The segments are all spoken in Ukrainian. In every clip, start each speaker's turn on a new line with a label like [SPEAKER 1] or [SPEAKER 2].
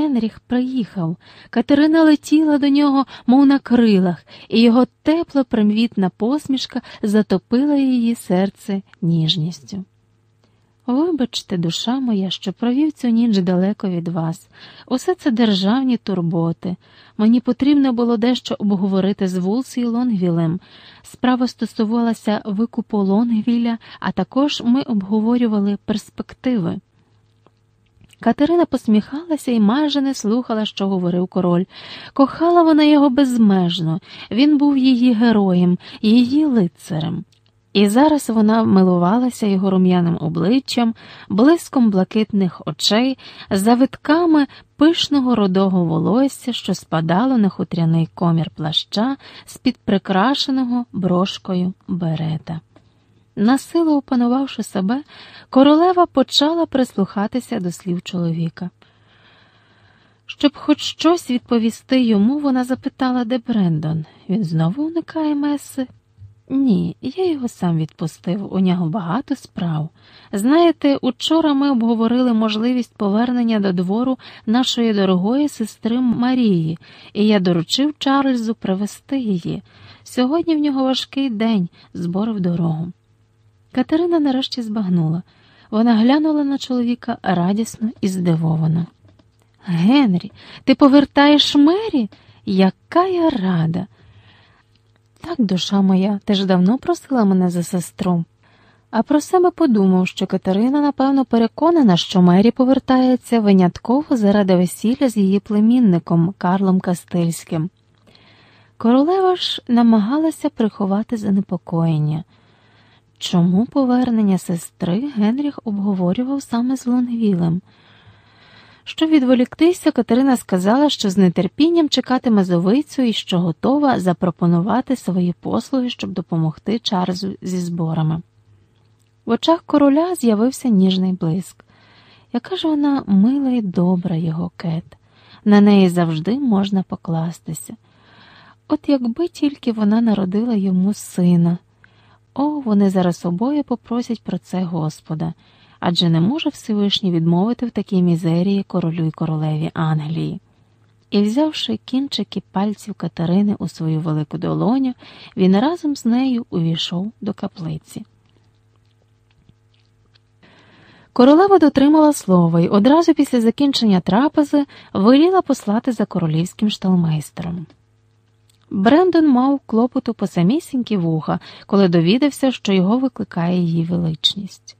[SPEAKER 1] Генріх приїхав. Катерина летіла до нього, мов на крилах, і його тепла примвітна посмішка затопила її серце ніжністю. Вибачте, душа моя, що провів цю ніч далеко від вас. Усе це державні турботи. Мені потрібно було дещо обговорити з Вулсі і Лонгвілем. Справа стосувалася викупу Лонгвіля, а також ми обговорювали перспективи. Катерина посміхалася і майже не слухала, що говорив король. Кохала вона його безмежно, він був її героєм, її лицарем. І зараз вона милувалася його рум'яним обличчям, блиском блакитних очей, завитками пишного родого волосся, що спадало на хутряний комір плаща з-під прикрашеного брошкою берета. Насилу опанувавши себе, королева почала прислухатися до слів чоловіка. Щоб хоч щось відповісти йому, вона запитала, де Брендон. Він знову уникає меси. Ні, я його сам відпустив, у нього багато справ. Знаєте, учора ми обговорили можливість повернення до двору нашої дорогої сестри Марії, і я доручив Чарльзу привезти її. Сьогодні в нього важкий день, збори в дорогу. Катерина нарешті збагнула. Вона глянула на чоловіка радісно і здивовано. Генрі, ти повертаєш мері? Яка я рада! Так, душа моя, ти ж давно просила мене за сестру. А про себе подумав, що Катерина, напевно, переконана, що Мері повертається винятково заради весілля з її племінником Карлом Кастильським. Королева ж намагалася приховати занепокоєння. Чому повернення сестри Генріх обговорював саме з Лонгвілем? Щоб відволіктися, Катерина сказала, що з нетерпінням чекатиме зовицю і що готова запропонувати свої послуги, щоб допомогти Чарльзу зі зборами. В очах короля з'явився ніжний блиск. Яка ж вона мила і добра його кет, на неї завжди можна покластися. От якби тільки вона народила йому сина. О, вони зараз обоє попросять про це Господа адже не може Всевишній відмовити в такій мізерії королю й королеві Англії. І, взявши кінчики пальців Катерини у свою велику долоню, він разом з нею увійшов до каплиці. Королева дотримала слова і одразу після закінчення трапези виліла послати за королівським шталмейстером. Брендон мав клопоту по самісінькі вуха, коли довідався, що його викликає її величність.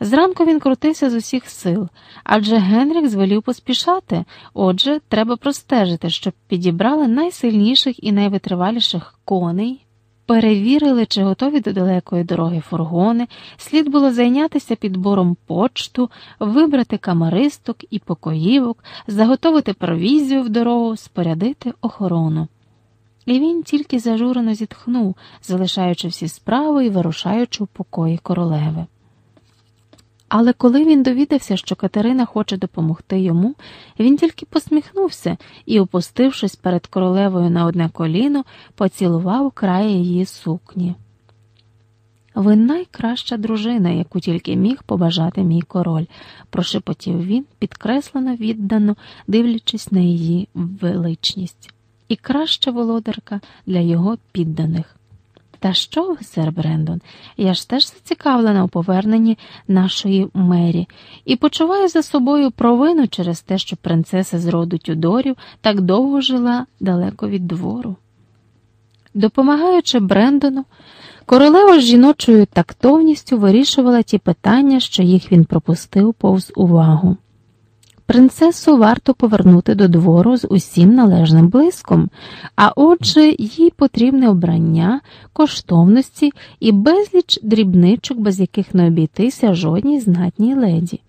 [SPEAKER 1] Зранку він крутився з усіх сил, адже Генрік звелів поспішати, отже, треба простежити, щоб підібрали найсильніших і найвитриваліших коней, перевірили, чи готові до далекої дороги фургони, слід було зайнятися підбором почту, вибрати камаристок і покоївок, заготовити провізію в дорогу, спорядити охорону. І він тільки зажурено зітхнув, залишаючи всі справи і вирушаючи в покої королеви. Але коли він довідався, що Катерина хоче допомогти йому, він тільки посміхнувся і, опустившись перед королевою на одне коліно, поцілував край її сукні. Ви найкраща дружина, яку тільки міг побажати мій король, прошепотів він, підкреслено віддано, дивлячись на її величність, і краща володарка для його підданих. Та що ви, сер Брендон? Я ж теж зацікавлена у поверненні нашої мері і почуваю за собою провину через те, що принцеса з роду Тюдорів так довго жила далеко від двору. Допомагаючи Брендону, королева з жіночою тактовністю вирішувала ті питання, що їх він пропустив повз увагу. Принцесу варто повернути до двору з усім належним блиском, а отже, їй потрібне обрання, коштовності і безліч дрібничок, без яких не обійтися жодній знатній леді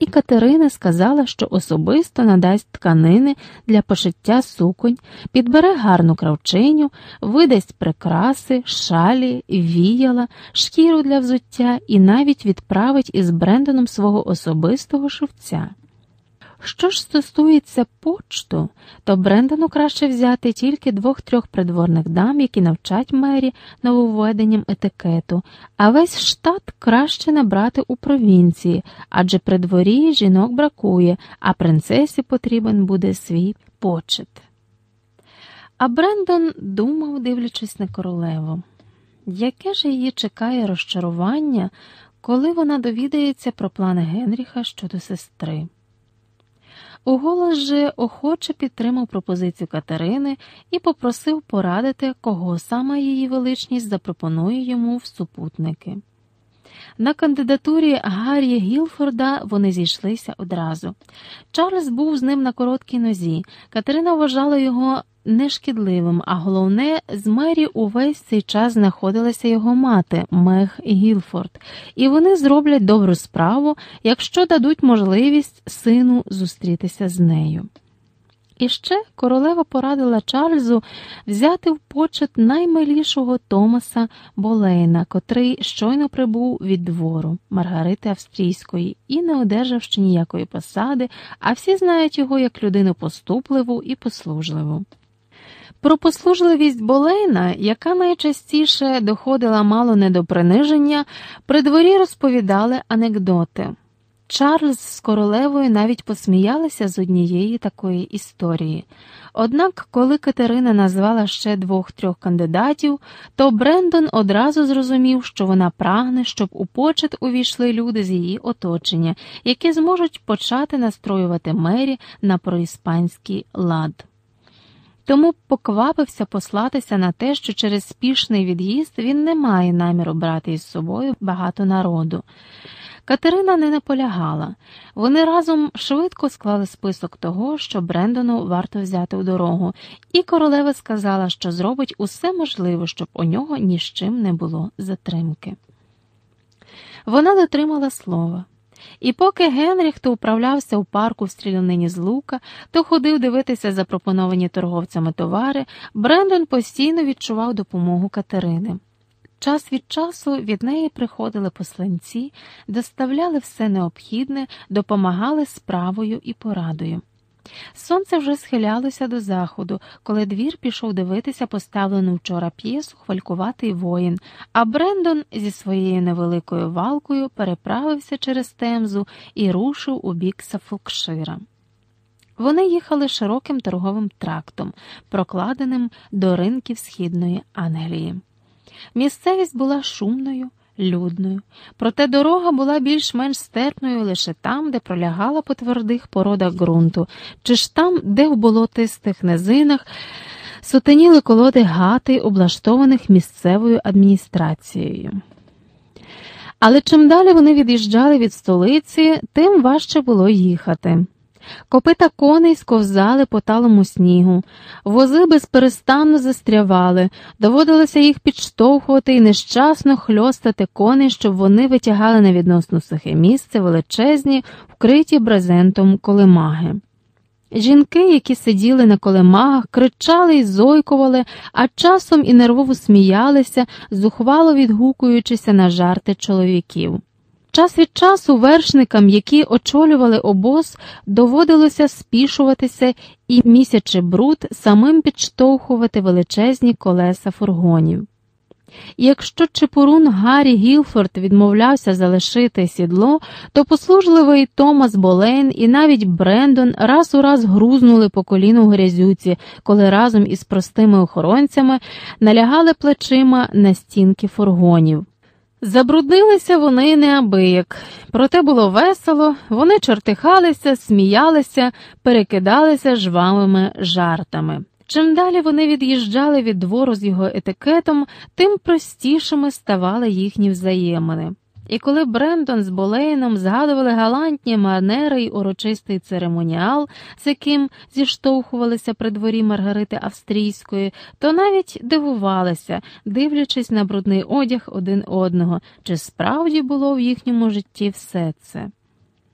[SPEAKER 1] і Катерина сказала, що особисто надасть тканини для пошиття суконь, підбере гарну кравчиню, видасть прикраси, шалі, віяла, шкіру для взуття і навіть відправить із Брендоном свого особистого шовця. Що ж стосується почту, то Брендону краще взяти тільки двох-трьох придворних дам, які навчать мері нововведенням етикету, а весь штат краще набрати у провінції, адже при дворі жінок бракує, а принцесі потрібен буде свій почет. А Брендон думав, дивлячись на королеву, яке ж її чекає розчарування, коли вона довідається про плани Генріха щодо сестри. Уголос же охоче підтримав пропозицію Катерини і попросив порадити, кого саме її величність запропонує йому в супутники. На кандидатурі Гаррі Гілфорда вони зійшлися одразу. Чарльз був з ним на короткій нозі. Катерина вважала його нешкідливим, а головне, з Мері увесь цей час знаходилася його мати Мег Гілфорд, і вони зроблять добру справу, якщо дадуть можливість сину зустрітися з нею. І ще королева порадила Чарльзу взяти в почет наймилішого Томаса Болейна, котрий щойно прибув від двору Маргарити Австрійської і не одержав ще ніякої посади, а всі знають його як людину поступливу і послужливу. Про послужливість Болейна, яка найчастіше доходила мало не до приниження, при дворі розповідали анекдоти. Чарльз з королевою навіть посміялися з однієї такої історії. Однак, коли Катерина назвала ще двох-трьох кандидатів, то Брендон одразу зрозумів, що вона прагне, щоб у почет увійшли люди з її оточення, які зможуть почати настроювати мері на проіспанський лад. Тому поквапився послатися на те, що через спішний від'їзд він не має наміру брати із собою багато народу. Катерина не наполягала. Вони разом швидко склали список того, що Брендону варто взяти у дорогу, і королева сказала, що зробить усе можливе, щоб у нього ні з чим не було затримки. Вона дотримала слова. І поки Генріх то управлявся у парку в стрілянині з лука, то ходив дивитися запропоновані торговцями товари, Брендон постійно відчував допомогу Катерини. Час від часу від неї приходили посланці, доставляли все необхідне, допомагали справою і порадою. Сонце вже схилялося до заходу, коли двір пішов дивитися поставлену вчора п'єсу хвалькуватий воїн, а Брендон зі своєю невеликою валкою переправився через темзу і рушив у бік Сафолкшира. Вони їхали широким торговим трактом, прокладеним до ринків східної Англії. Місцевість була шумною, людною, проте дорога була більш-менш стерпною лише там, де пролягала по твердих породах ґрунту, чи ж там, де в болотистих низинах сутеніли колоди гати, облаштованих місцевою адміністрацією. Але чим далі вони від'їжджали від столиці, тим важче було їхати. Копита коней сковзали по талому снігу, вози безперестанно застрявали, доводилося їх підштовхувати і нещасно хльостати коней, щоб вони витягали на відносно сухе місце величезні, вкриті брезентом колемаги. Жінки, які сиділи на колемагах, кричали й зойкували, а часом і нервово сміялися, зухвало відгукуючися на жарти чоловіків. Час від часу вершникам, які очолювали обоз, доводилося спішуватися і, місячи бруд, самим підштовхувати величезні колеса фургонів. якщо Чепурун Гаррі Гілфорд відмовлявся залишити сідло, то послужливий Томас Болейн і навіть Брендон раз у раз грузнули по коліну грязюці, коли разом із простими охоронцями налягали плечима на стінки фургонів. Забруднилися вони неабияк, проте було весело, вони чортихалися, сміялися, перекидалися жвавими жартами. Чим далі вони від'їжджали від двору з його етикетом, тим простішими ставали їхні взаємини. І коли Брендон з Болейном згадували галантні манери й урочистий церемоніал, з яким зіштовхувалися при дворі Маргарити Австрійської, то навіть дивувалися, дивлячись на брудний одяг один одного, чи справді було в їхньому житті все це.